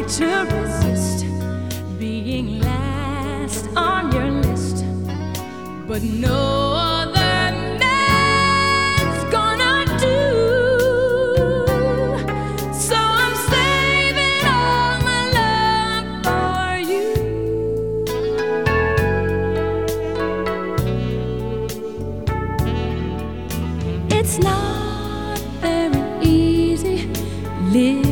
to resist being last on your list, but no other man's gonna do. So I'm saving all my love for you. It's not very easy living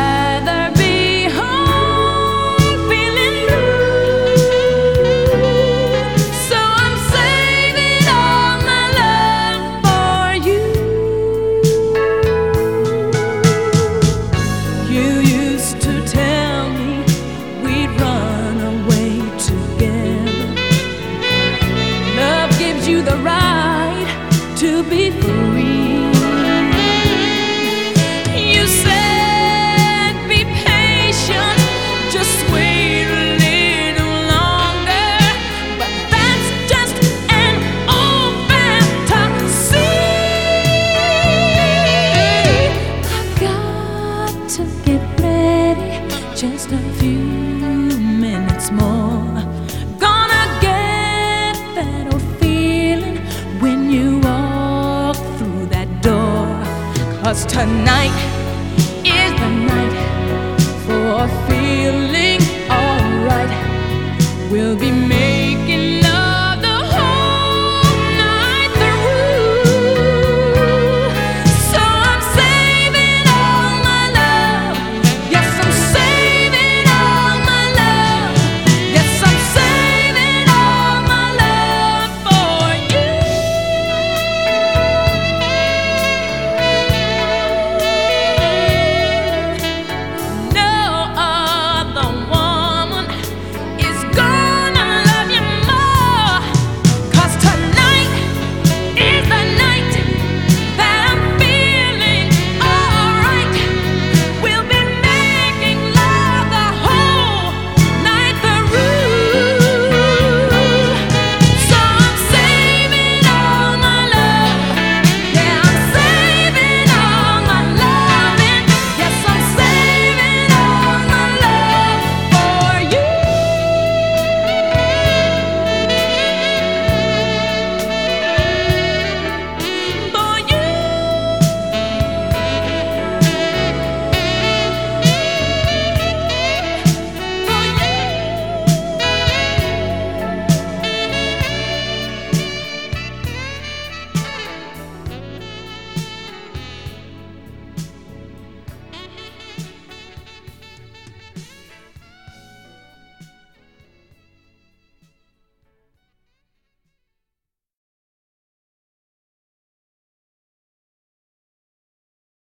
gives you the right to be free. Cause tonight is the night for feeling alright. We'll be